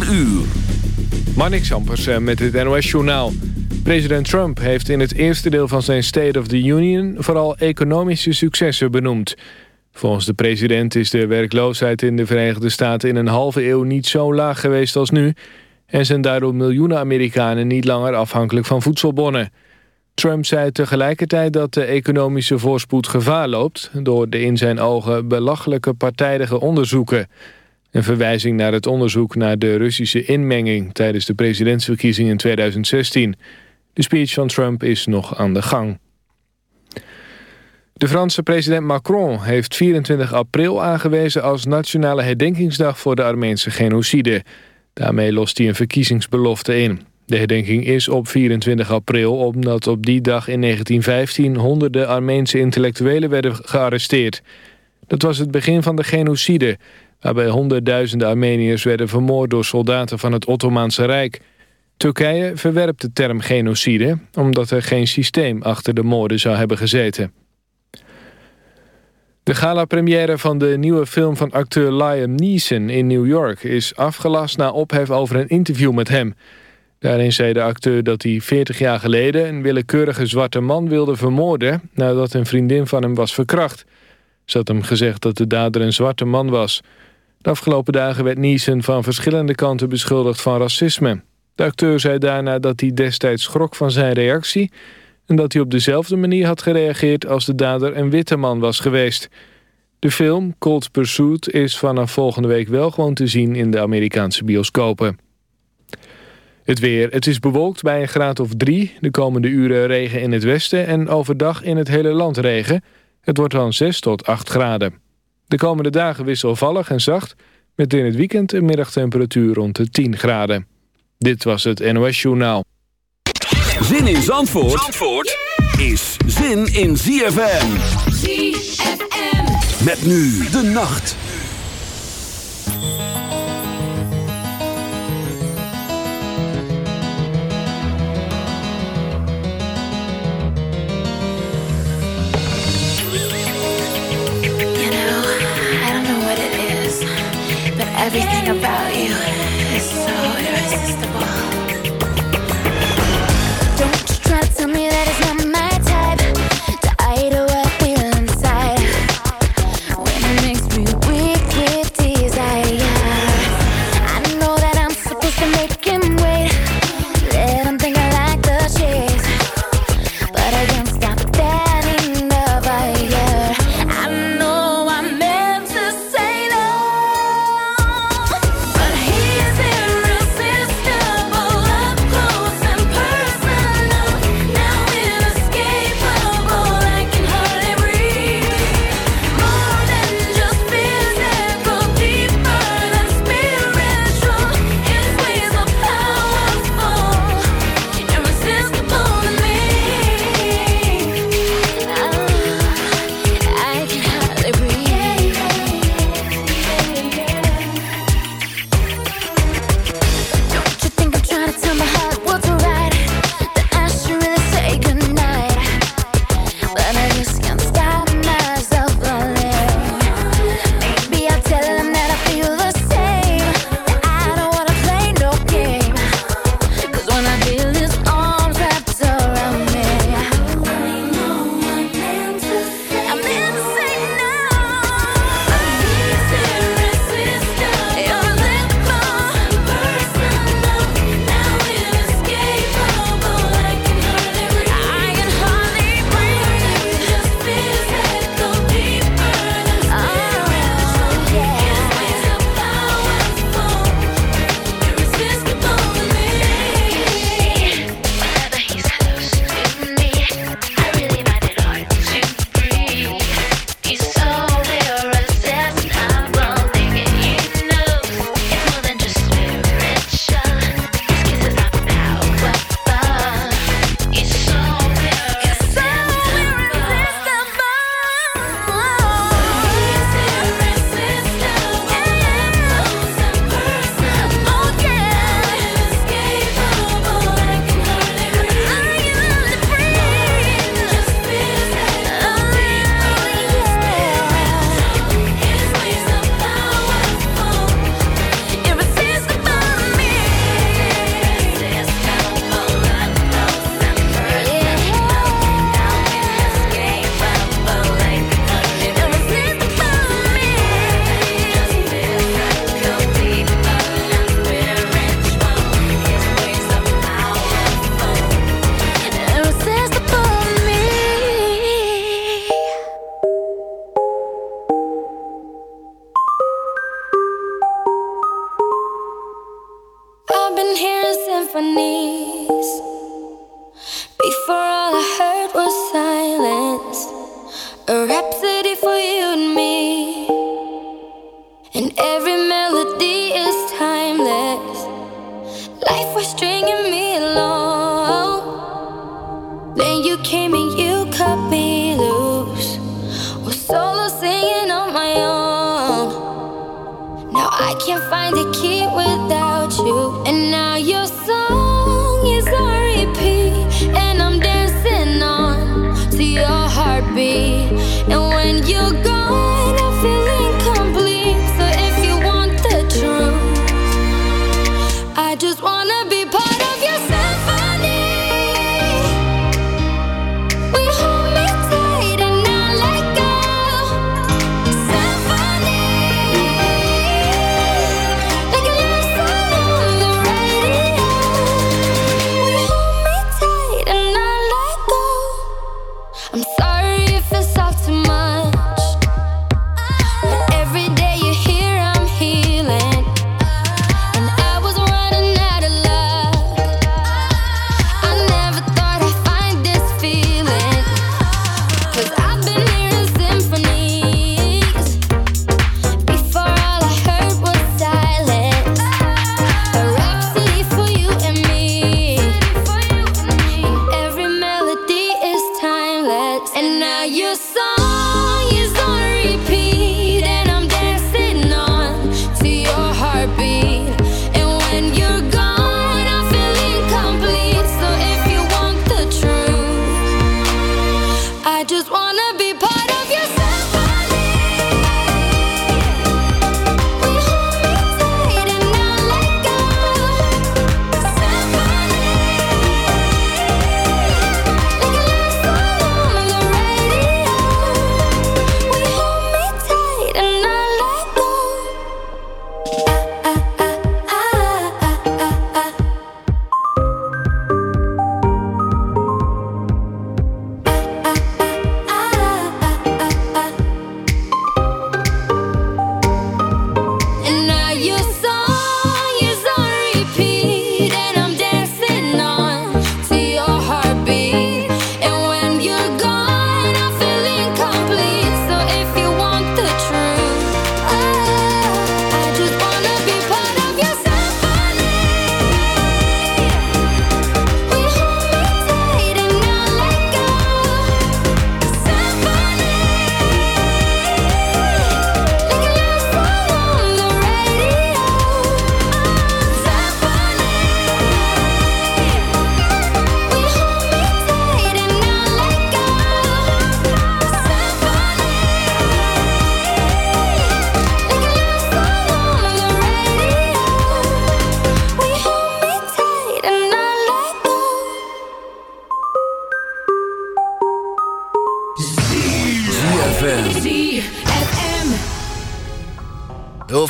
4 uur. Ampersen eh, met het NOS-journaal. President Trump heeft in het eerste deel van zijn State of the Union... vooral economische successen benoemd. Volgens de president is de werkloosheid in de Verenigde Staten... in een halve eeuw niet zo laag geweest als nu... en zijn daardoor miljoenen Amerikanen niet langer afhankelijk van voedselbonnen. Trump zei tegelijkertijd dat de economische voorspoed gevaar loopt... door de in zijn ogen belachelijke partijdige onderzoeken... Een verwijzing naar het onderzoek naar de Russische inmenging... tijdens de presidentsverkiezingen in 2016. De speech van Trump is nog aan de gang. De Franse president Macron heeft 24 april aangewezen... als nationale herdenkingsdag voor de Armeense genocide. Daarmee lost hij een verkiezingsbelofte in. De herdenking is op 24 april omdat op die dag in 1915... honderden Armeense intellectuelen werden gearresteerd. Dat was het begin van de genocide waarbij honderdduizenden Armeniërs werden vermoord door soldaten van het Ottomaanse Rijk. Turkije verwerpt de term genocide omdat er geen systeem achter de moorden zou hebben gezeten. De gala-première van de nieuwe film van acteur Liam Neeson in New York is afgelast na ophef over een interview met hem. Daarin zei de acteur dat hij 40 jaar geleden een willekeurige zwarte man wilde vermoorden nadat een vriendin van hem was verkracht. Ze had hem gezegd dat de dader een zwarte man was. De afgelopen dagen werd Neeson van verschillende kanten beschuldigd van racisme. De acteur zei daarna dat hij destijds schrok van zijn reactie... en dat hij op dezelfde manier had gereageerd als de dader een witte man was geweest. De film Cold Pursuit is vanaf volgende week wel gewoon te zien in de Amerikaanse bioscopen. Het weer. Het is bewolkt bij een graad of drie. De komende uren regen in het westen en overdag in het hele land regen. Het wordt dan 6 tot 8 graden. De komende dagen wisselvallig en zacht... met in het weekend een middagtemperatuur rond de 10 graden. Dit was het NOS Journaal. Zin in Zandvoort, Zandvoort is zin in ZFM. ZFM. Met nu de nacht.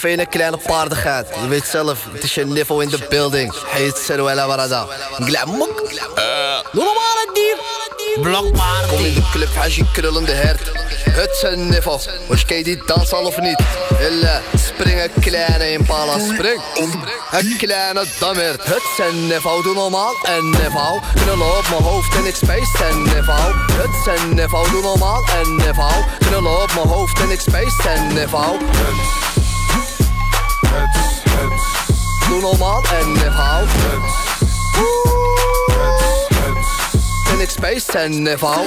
Heel veel kleine paardigheid. Je weet zelf, het is je niveau in de building. Heet Seruela Barada. Glamok. Doe normaal het dier. Blokpaard. Kom in de club, als je krullende hert. Het een niveau. Was je die dans al of niet? Hille, spring een kleine impala, spring. Een kleine dammert. Het een niveau, doe normaal. En niveau, knullen op mijn hoofd en ik space en niveau. Het een niveau, doe normaal. En niveau, knullen op mijn hoofd en ik space en niveau. Doe normaal en niveau. En ik space en niveau.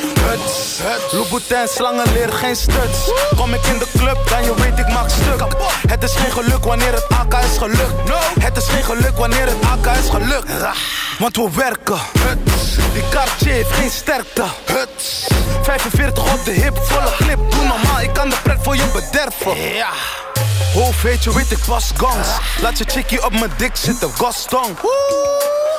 Louboutin, slangen leren geen stuts. Kom ik in de club, dan je weet ik maak stuk. Het is geen geluk wanneer het AK is gelukt. Het is geen geluk wanneer het AK is gelukt. Want we werken. Die Cartier heeft geen sterkte. 45 op de hip, volle clip. Doe normaal, ik kan de pret voor je bederven. Ja. Hoofd weet ik pas gongs. Laat je chickie op mijn dik zitten, Gaston.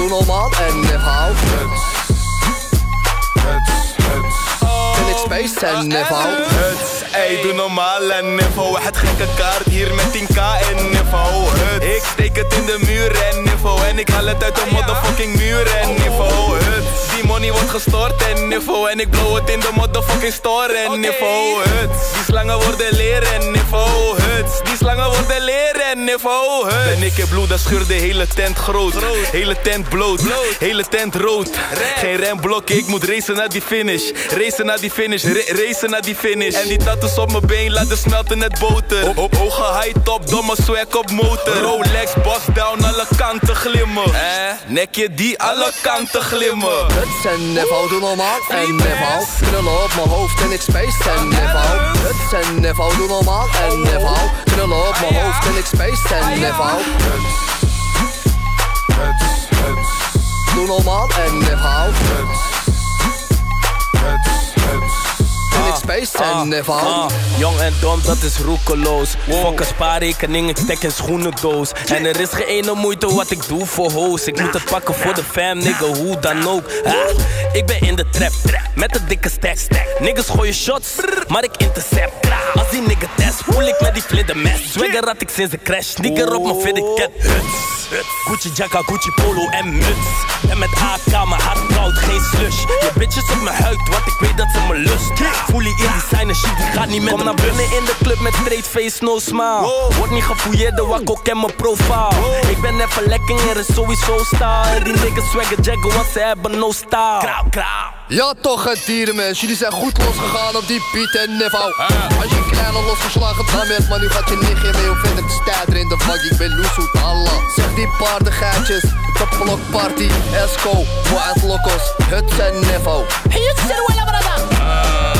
Doe normaal en nep hou. Ik space en nep hou. Huts, ey, doe normaal en niveau. Het gekke kaart hier met 10k en niveau. Huts, ik steek het in de muur en niveau. En ik haal het uit de motherfucking muur en niveau. Huts, die money wordt gestort en niveau. En ik blow het in de motherfucking store en niveau. Huts, die slangen worden leren en niveau. Huts, die slangen worden leren en niveau. Huts. En ik heb bloed, dat scheur de hele tent groot. Hele tent bloot, hele tent rood. Geen remblokken, ik moet racen naar die finish. Racen naar die finish, ra- racen naar die finish. En die tattoos op mijn been laten smelten net boter. Op, op hoge high top, domme swag op motor. Rolex, boss down, alle kanten glimmen. Eh, nekje die alle kanten glimmen. Huts en nep hou, doe normaal en nep hou. Knullen op mijn hoofd en ik space. En nep hou. Huts en nep hou, doe normaal en nep hou. Knullen op mijn hoofd en ik space. En nep hou. Doe normaal en nep hou. Ik space en nep hou. Ah, jong en dom, dat is roekeloos. Fuck een spaarrekening, ik stek in schoenendoos. En er is geen ene moeite wat ik doe voor hoes. Ik moet het pakken voor de fam, nigga, hoe dan ook. Ah, ik ben in de trap, met een dikke stack. Niggas gooien shots, maar ik intercept. Als die nigga test, voel ik met die vlindermes. Swagger had ik sinds de crash, nigger op mijn fitted cat. Gucci jacka, Gucci polo en muts. En met AK, mijn hart koud, geen slush. Je bitches op mijn huid, want ik weet dat ze me lust. Voel die in designer shit, die gaat niet met Kom naar binnen in de club met straight face, no smile. Word niet gefouilleerd, de wakko ken mijn profile. Ik ben even lekker, er is sowieso style. Die niggas swagger jaggen, want ze hebben no style. Krauw, krauw. Ja toch het dierenmens, jullie zijn goed losgegaan op die Piet en Nevo. Als je een kleine losgeslagen dam hebt, maar nu gaat je nichtje mee Hoe vind ik de stijder in de vak, ik ben loesoet Allah Zeg die paardengeitjes, de party, Esco, Wild Locos, Huts en Nevo. Block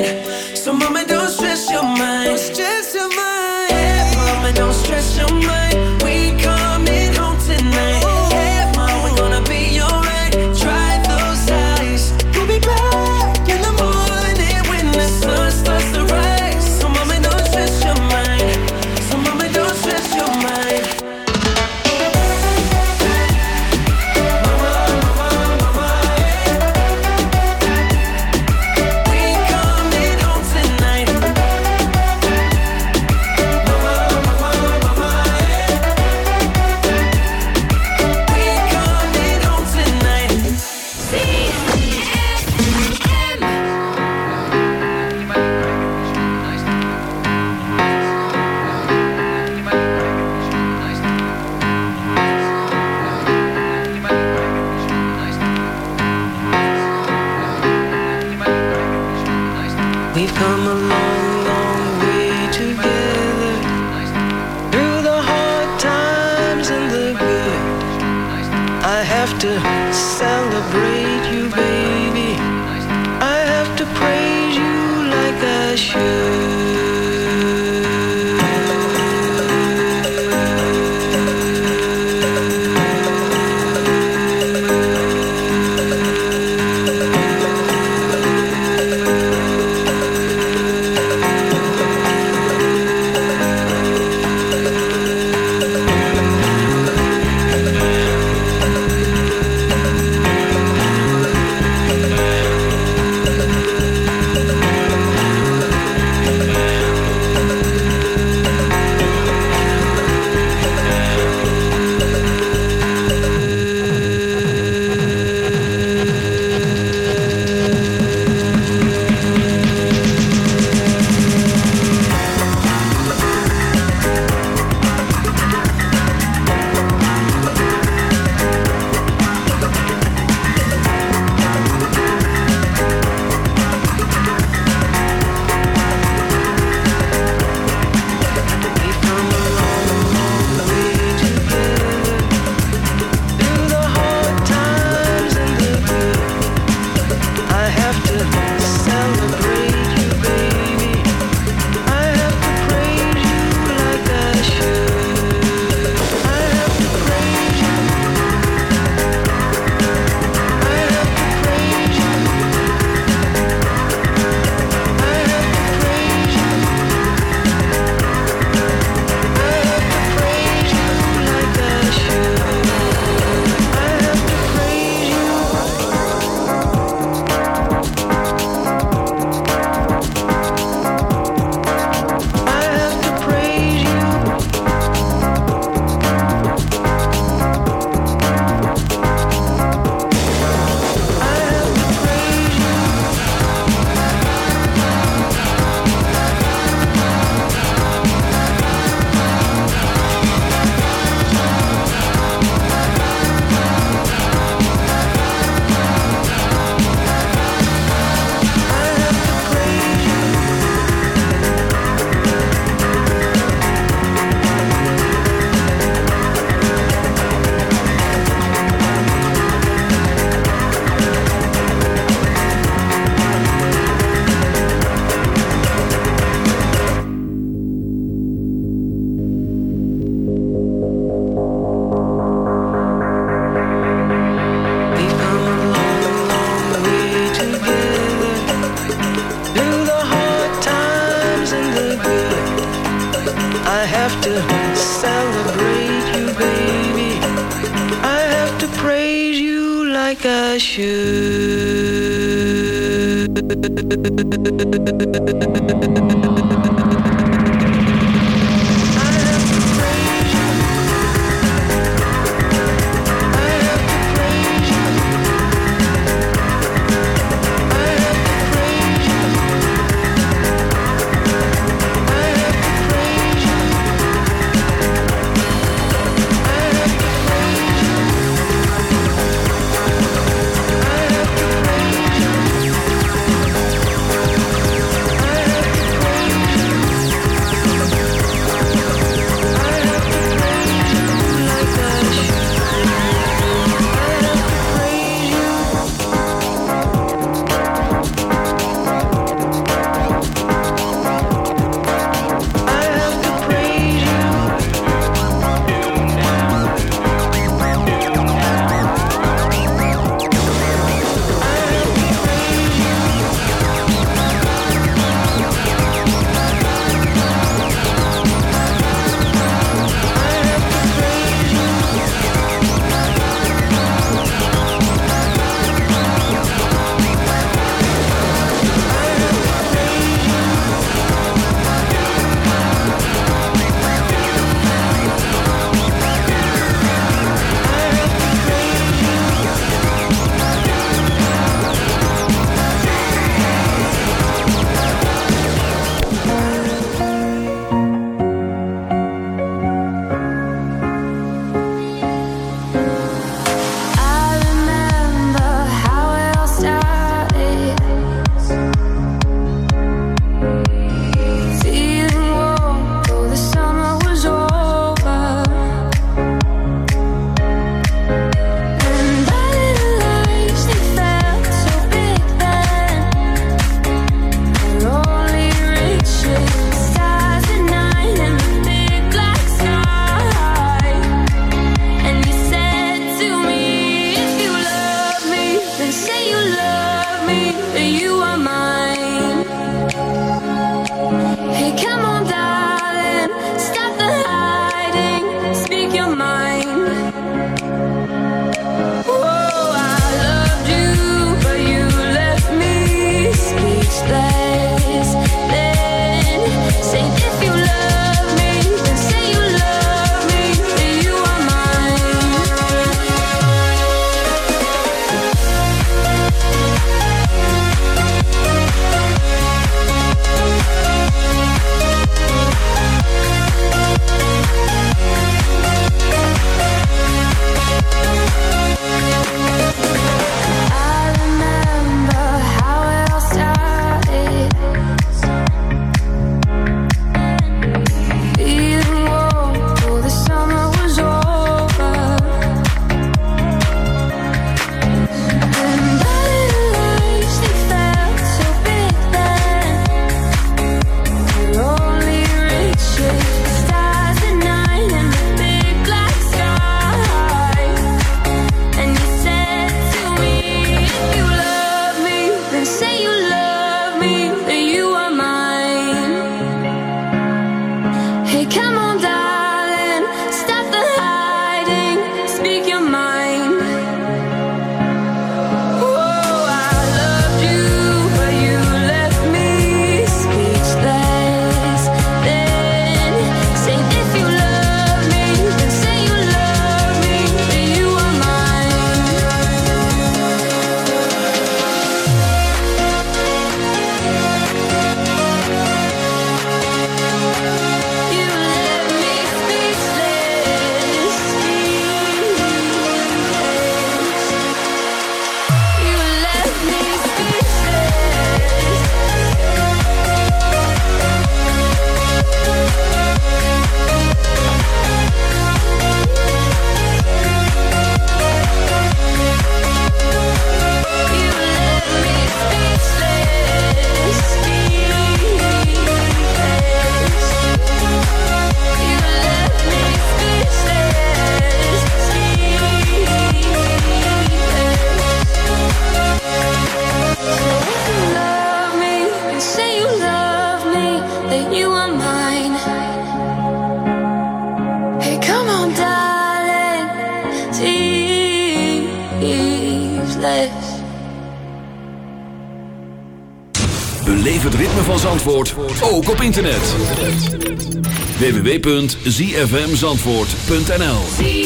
Yeah. Like www.zfmzandvoort.nl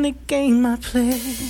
The game I play.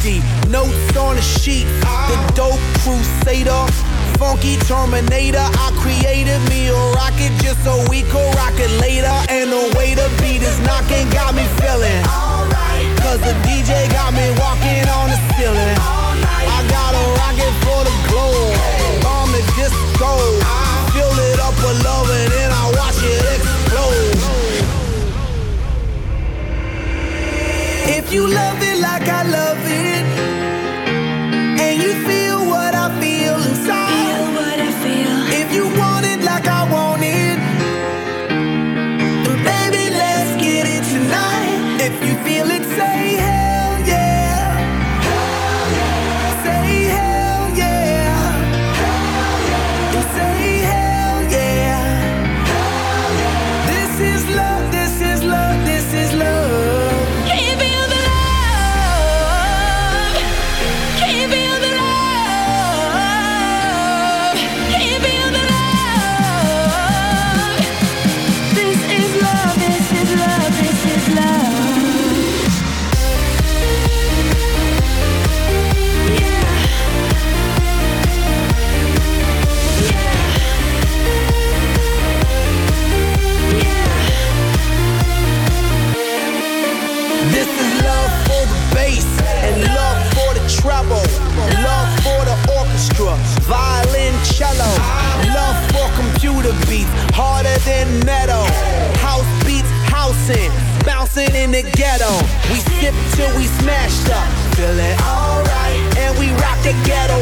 50. Notes on a sheet, the dope crusader. Funky Terminator, I created me a rocket just so we could rock it later. And the way the beat is knocking got me feeling. Cause the DJ got me walking on the ceiling. I got a rocket for the globe. Bomb the disco. Fill it up with love and then I watch it explode. If you love it like I love than metal. House beats housing, bouncing in the ghetto. We sip till we smashed up, feeling alright, and we rock the ghetto